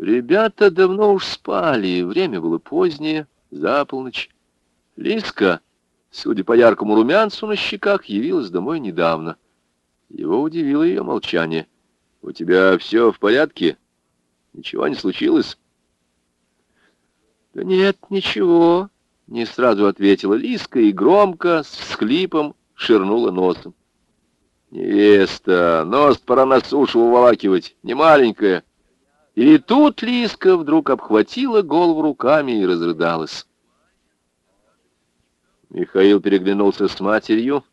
Ребята давно уж спали, время было позднее, за полночь. Лиска, судя по яркому румянцу на щеках, явилась домой недавно. Его удивило ее молчание. «У тебя все в порядке? Ничего не случилось?» «Да нет, ничего», — не сразу ответила Лиска и громко, с всхлипом, ширнула носом. «Невеста, нос пора на сушу уволакивать, не маленькая». И тут Лиска вдруг обхватила голову руками и разрыдалась. Михаил переглянулся с матерью,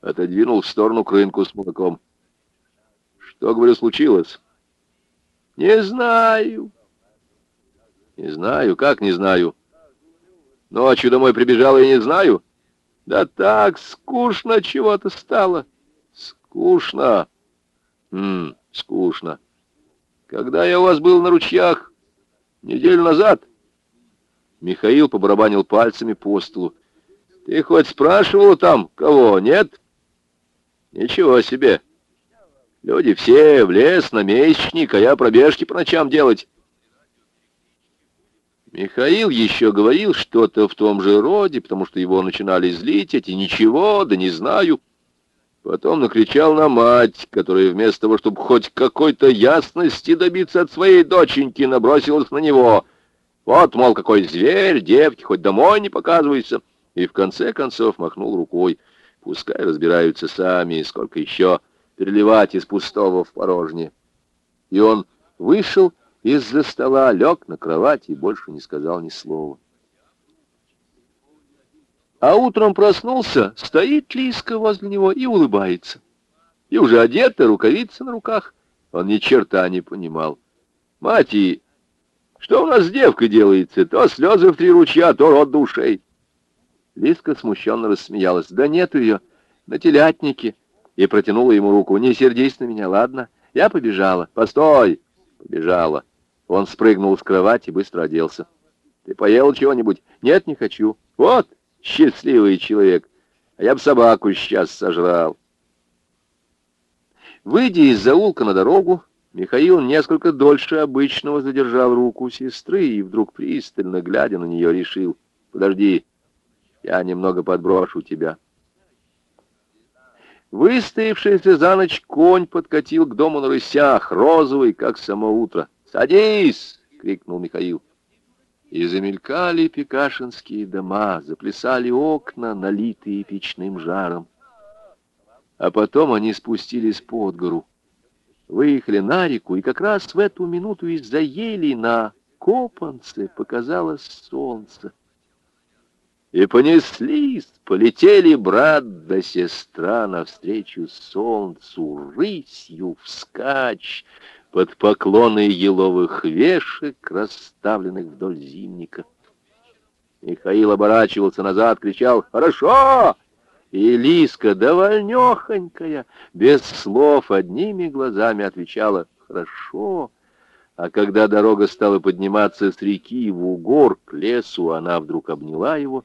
отодвинул в сторону крынку с молоком. «Что, говорю, случилось?» «Не знаю». «Не знаю? Как не знаю?» «Ночью домой прибежала и не знаю?» «Да так, скучно чего-то стало». «Скучно?» «Хм, скучно». Когда я у вас был на ручьях? Неделю назад?» Михаил побарабанил пальцами по столу. «Ты хоть спрашивал там кого, нет?» «Ничего себе! Люди все в лес на месячник, а я пробежки по ночам делать». Михаил еще говорил что-то в том же роде, потому что его начинали злить эти «ничего, да не знаю». Потом накричал на мать, которая вместо того, чтобы хоть какой-то ясности добиться от своей доченьки, набросилась на него. Вот, мол, какой зверь, девки, хоть домой не показывайся. И в конце концов махнул рукой. Пускай разбираются сами, сколько еще переливать из пустого в порожнее. И он вышел из-за стола, лег на кровать и больше не сказал ни слова. А утром проснулся, стоит Лиска возле него и улыбается. И уже одета, рукавица на руках. Он ни черта не понимал. Мать и... Что у нас с девкой делается? То слезы в три ручья, то рот душей. Лиска смущенно рассмеялась. Да нет ее, на телятнике. И протянула ему руку. Не сердись на меня, ладно? Я побежала. Постой! Побежала. Он спрыгнул с кровати и быстро оделся. Ты поел чего-нибудь? Нет, не хочу. Вот, Счастливый человек. А я бы собаку сейчас сожрал. Выйдя из заулка на дорогу, Михаил несколько дольше обычного задержал руку сестры и вдруг пристально, глядя на нее, решил, «Подожди, я немного подброшу тебя». Выстоявшийся за ночь конь подкатил к дому на рысях, розовый, как само утро. «Садись!» — крикнул Михаил. И замелькали пекашинские дома, заплясали окна, налитые печным жаром. А потом они спустились под гору, выехали на реку, и как раз в эту минуту из-за ели на копанце показалось солнце. И понеслись, полетели брат да сестра навстречу солнцу, рысью вскачь, под поклоны еловых вешек, расставленных вдоль зимника. Михаил оборачивался назад, кричал «Хорошо!» И Лиска, довольнехонькая, без слов, одними глазами отвечала «Хорошо!» А когда дорога стала подниматься с реки в угор к лесу, она вдруг обняла его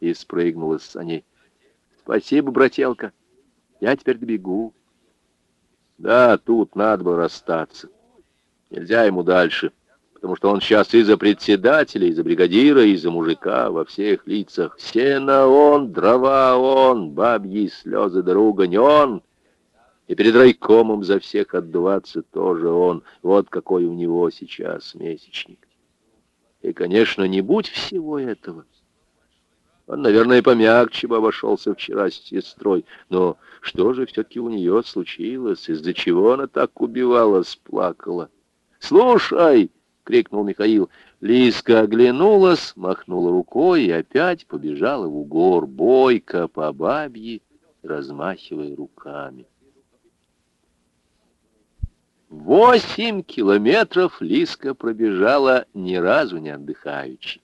и спрыгнула с саней. «Спасибо, брателка, я теперь добегу». Да, тут надо было расстаться. Нельзя ему дальше, потому что он сейчас и за председателя, и за бригадира, и за мужика во всех лицах. Сено он, дрова он, бабьи слезы дорога не он. И перед райкомом за всех отдуваться тоже он. Вот какой у него сейчас месячник. И, конечно, не будь всего этого. Он, наверное, помягче бы обошелся вчера с сестрой. Но что же все-таки у нее случилось? Из-за чего она так убивалась, плакала? «Слушай!» — крикнул Михаил. Лиска оглянулась, махнула рукой и опять побежала в угор, бойко по бабье, размахивая руками. Восемь километров Лиска пробежала ни разу не отдыхаючи.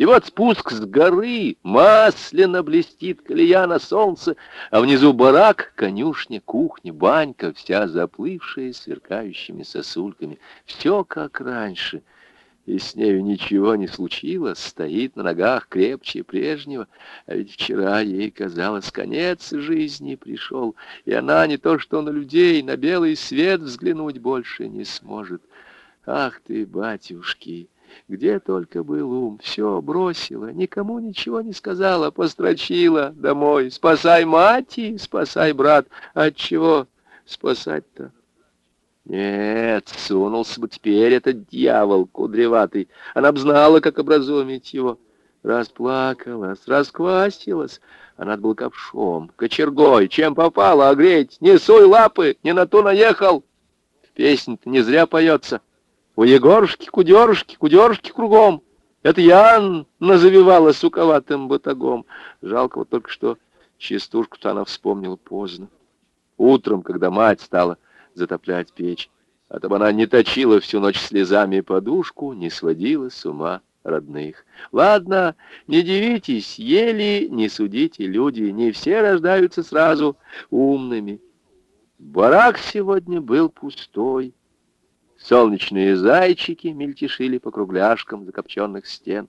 И вот спуск с горы, масляно блестит колея на солнце, а внизу барак, конюшня, кухня, банька, вся заплывшая сверкающими сосульками. Все как раньше. И с нею ничего не случилось, стоит на ногах крепче прежнего. А ведь вчера ей казалось, конец жизни пришел, и она не то что на людей, на белый свет взглянуть больше не сможет. Ах ты, батюшки! Где только был ум, все бросила, никому ничего не сказала, построчила домой. Спасай мати, спасай брат. От чего спасать-то? Нет, сунулся бы теперь этот дьявол кудреватый. Она б знала, как образумить его. Расплакалась, расквасилась, а надо было ковшом, кочергой, чем попало огреть. Не суй лапы, не на ту наехал. В песне-то не зря поется. У Егорушки, кудерушки, кудерушки кругом. Это я назавивала суковатым батагом. Жалко вот только что частушку-то она вспомнила поздно. Утром, когда мать стала затоплять печь, а то она не точила всю ночь слезами подушку, не сводила с ума родных. Ладно, не дивитесь, ели, не судите, люди, не все рождаются сразу умными. Барак сегодня был пустой. Солнечные зайчики мельтешили по кругляшкам закопченных стен,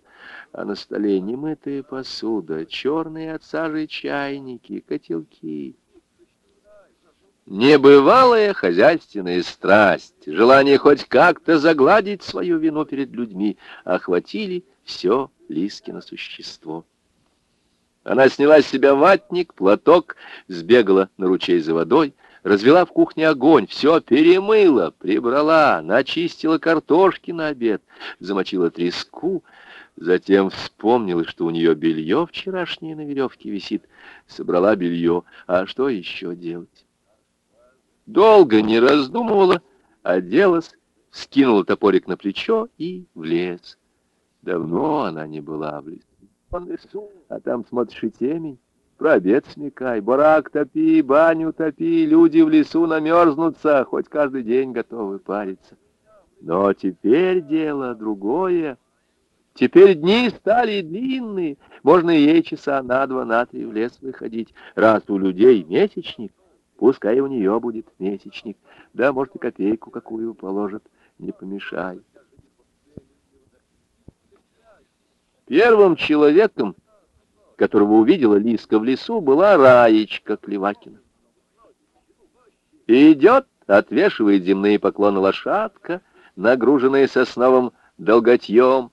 а на столе немытая посуда, черные от сажи чайники, котелки. Небывалая хозяйственная страсть, желание хоть как-то загладить свою вину перед людьми, охватили все Лискино существо. Она сняла с себя ватник, платок, сбегала на ручей за водой, развела в кухне огонь, все перемыла, прибрала, начистила картошки на обед, замочила треску, затем вспомнила, что у нее белье вчерашнее на веревке висит, собрала белье, а что еще делать? Долго не раздумывала, оделась, скинула топорик на плечо и в лес. Давно она не была в лесу, а там смотришь и темень. Про обед смекай, барак топи, баню топи, люди в лесу намерзнутся, хоть каждый день готовы париться. Но теперь дело другое. Теперь дни стали длинные, можно ей часа на два, на три в лес выходить. Раз у людей месячник, пускай у нее будет месячник. Да, может, и копейку какую положит, не помешает. Первым человеком, которого увидела Лиска в лесу, была Раечка Клевакина. идет, отвешивает земные поклоны лошадка, нагруженная сосновым долготьем,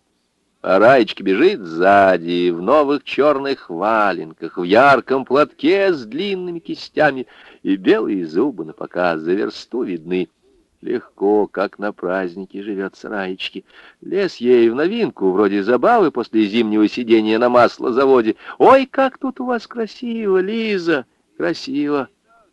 а Раечка бежит сзади, в новых черных валенках, в ярком платке с длинными кистями, и белые зубы на показ за версту видны. Легко, как на празднике, живет Раечке. Лес ей в новинку, вроде забавы после зимнего сидения на маслозаводе. Ой, как тут у вас красиво, Лиза, красиво,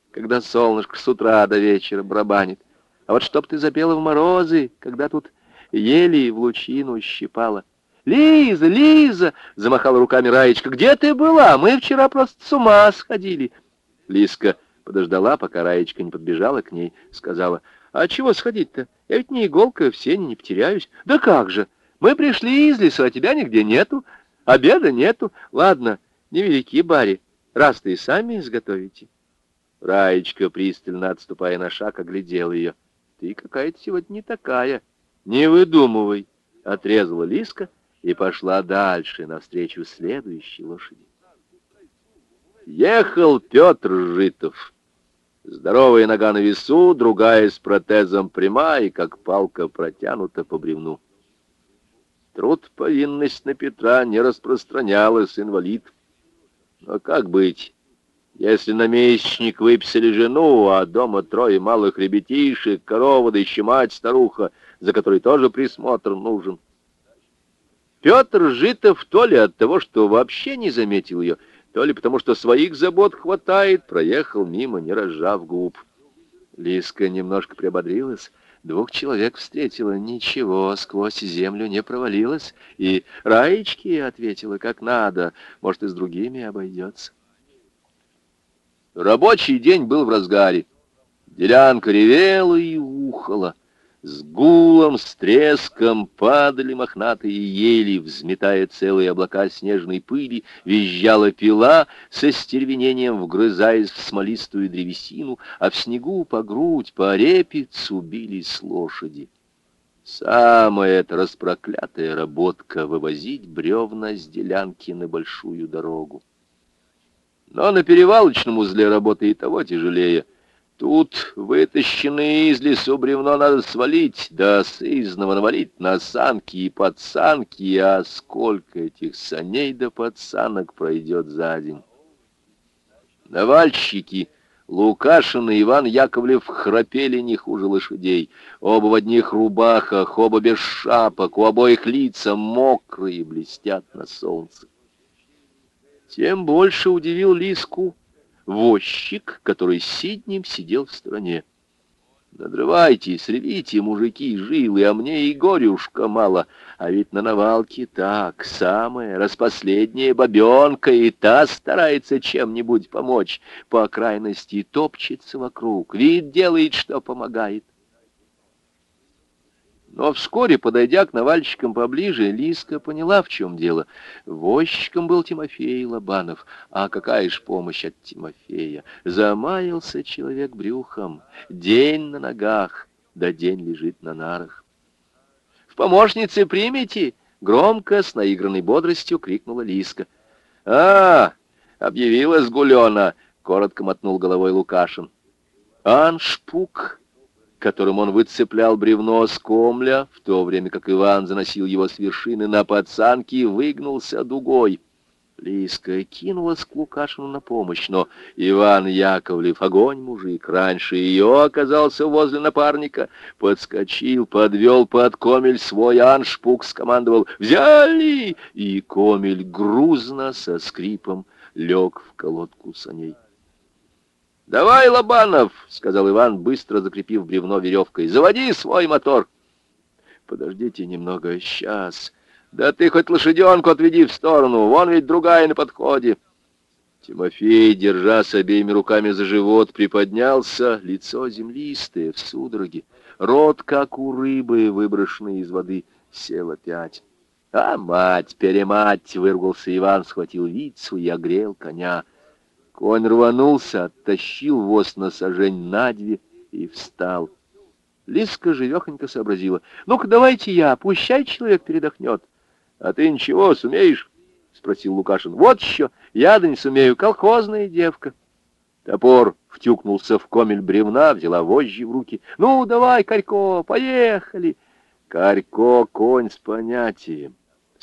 когда солнышко с утра до вечера барабанит. А вот чтоб ты запела в морозы, когда тут ели в лучину щипала. «Лиза, Лиза!» — замахала руками Раечка. «Где ты была? Мы вчера просто с ума сходили!» Лизка подождала, пока Раечка не подбежала к ней, сказала — а чего сходить-то? Я ведь не иголка, в сене не потеряюсь. Да как же? Мы пришли из леса, а тебя нигде нету. Обеда нету. Ладно, невелики бари, раз ты и сами изготовите. Раечка, пристально отступая на шаг, оглядела ее. Ты какая-то сегодня не такая. Не выдумывай, отрезала Лиска и пошла дальше, навстречу следующей лошади. Ехал Петр Житов. Здоровая нога на весу, другая с протезом прямая и как палка протянута по бревну. Труд повинность на Петра не распространялась, инвалид. Но как быть, если на месячник выписали жену, а дома трое малых ребятишек, корова, да еще мать, старуха, за которой тоже присмотр нужен? Петр Житов то ли от того, что вообще не заметил ее, то ли потому, что своих забот хватает, проехал мимо, не разжав губ. Лиска немножко приободрилась, двух человек встретила, ничего, сквозь землю не провалилась, и Раечки ответила как надо, может, и с другими обойдется. Рабочий день был в разгаре. Делянка ревела и ухала. С гулом, с треском падали мохнатые ели, взметая целые облака снежной пыли, визжала пила со стервенением, вгрызаясь в смолистую древесину, а в снегу по грудь, по репицу бились лошади. Самая эта распроклятая работка — вывозить бревна с делянки на большую дорогу. Но на перевалочном узле работа и того тяжелее — Тут вытащенное из лесу бревно надо свалить, да сызного навалить на санки и подсанки, а сколько этих саней да подсанок пройдет за день. Навальщики Лукашин и Иван Яковлев храпели не хуже лошадей. Оба в одних рубахах, оба без шапок, у обоих лица мокрые, блестят на солнце. Тем больше удивил Лиску возчик, который сиднем сидел в стороне. Надрывайтесь, ревите, мужики, жилы, а мне и горюшка мало. А ведь на навалке так, самая распоследняя бабенка, и та старается чем-нибудь помочь. По крайности топчется вокруг, вид делает, что помогает. Но вскоре, подойдя к навальщикам поближе, Лиска поняла, в чем дело. Возчиком был Тимофей Лобанов. А какая ж помощь от Тимофея? Замаялся человек брюхом. День на ногах, да день лежит на нарах. «В помощнице примите!» — громко, с наигранной бодростью крикнула Лиска. «А, объявилась Гулена!» — коротко мотнул головой Лукашин. «Аншпук!» Которым он выцеплял бревно с комля, в то время как Иван заносил его с вершины на подсанки, выгнулся дугой. Лиска кинулась к Лукашину на помощь, но Иван Яковлев, огонь мужик, раньше ее оказался возле напарника, подскочил, подвел под комель свой аншпук, скомандовал «Взяли!» и комель грузно со скрипом лег в колодку саней. «Давай, Лобанов!» — сказал Иван, быстро закрепив бревно веревкой. «Заводи свой мотор!» «Подождите немного, сейчас. Да ты хоть лошаденку отведи в сторону, вон ведь другая на подходе!» Тимофей, держась обеими руками за живот, приподнялся, лицо землистое, в судороге, рот, как у рыбы, выброшенной из воды, сел опять. «А, мать-перемать!» — вырвался Иван, схватил вицу и огрел коня — Конь рванулся, оттащил воз на сажень на две и встал. Лиска живехонько сообразила. «Ну-ка, давайте я, пущай человек передохнет». «А ты ничего, сумеешь?» — спросил Лукашин. «Вот еще, я да не сумею, колхозная девка». Топор втюкнулся в комель бревна, взяла вожжи в руки. «Ну, давай, Карько, поехали!» Карько — конь с понятием.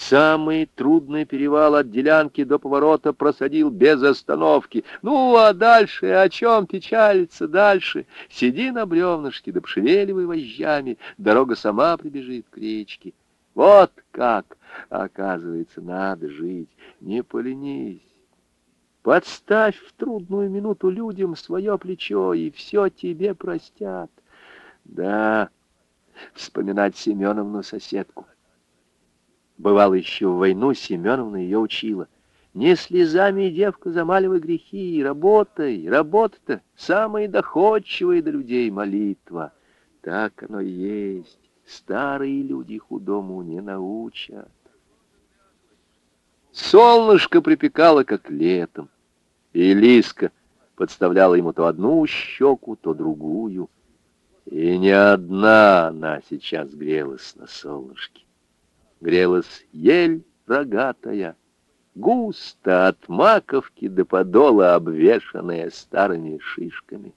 Самый трудный перевал от делянки до поворота просадил без остановки. Ну, а дальше, о чем печалиться дальше? Сиди на бревнышке, да пшевеливай вожжами, дорога сама прибежит к речке. Вот как, оказывается, надо жить, не поленись. Подставь в трудную минуту людям свое плечо, и все тебе простят. Да, вспоминать Семеновну соседку. Бывало, еще в войну Семеновна ее учила. Не слезами, девка, замаливай грехи, работай, работа-то самая доходчивая до людей молитва. Так оно и есть. Старые люди худому не научат. Солнышко припекало, как летом, и Лиска подставляла ему то одну щеку, то другую. И не одна она сейчас грелась на солнышке грелась ель рогатая, густо от маковки до подола обвешанная старыми шишками.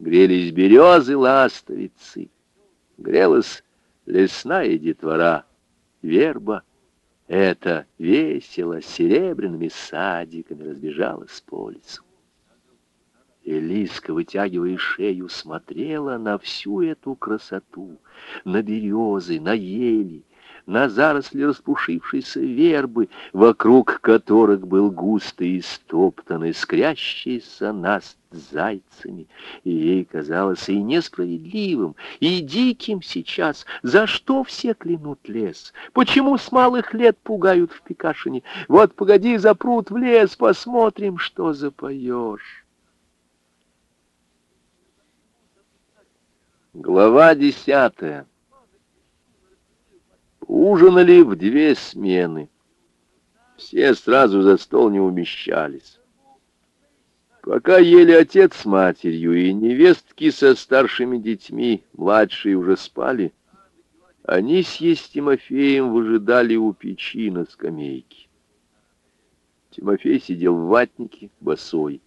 Грелись березы ластовицы, грелась лесная детвора, верба. Это весело серебряными садиками разбежалась по лесу. Элиска, вытягивая шею, смотрела на всю эту красоту, на березы, на ели, на заросли распушившейся вербы, вокруг которых был густо истоптан искрящийся наст зайцами. И ей казалось и несправедливым, и диким сейчас. За что все клянут лес? Почему с малых лет пугают в Пикашине? Вот погоди, запрут в лес, посмотрим, что запоешь. Глава десятая Ужинали в две смены. Все сразу за стол не умещались. Пока ели отец с матерью и невестки со старшими детьми, младшие уже спали, они с Тимофеем выжидали у печи на скамейке. Тимофей сидел в ватнике, босой.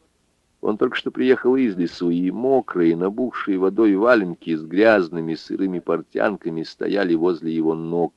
Он только что приехал из лесу, и мокрые, набухшие водой валенки с грязными сырыми портянками стояли возле его ног.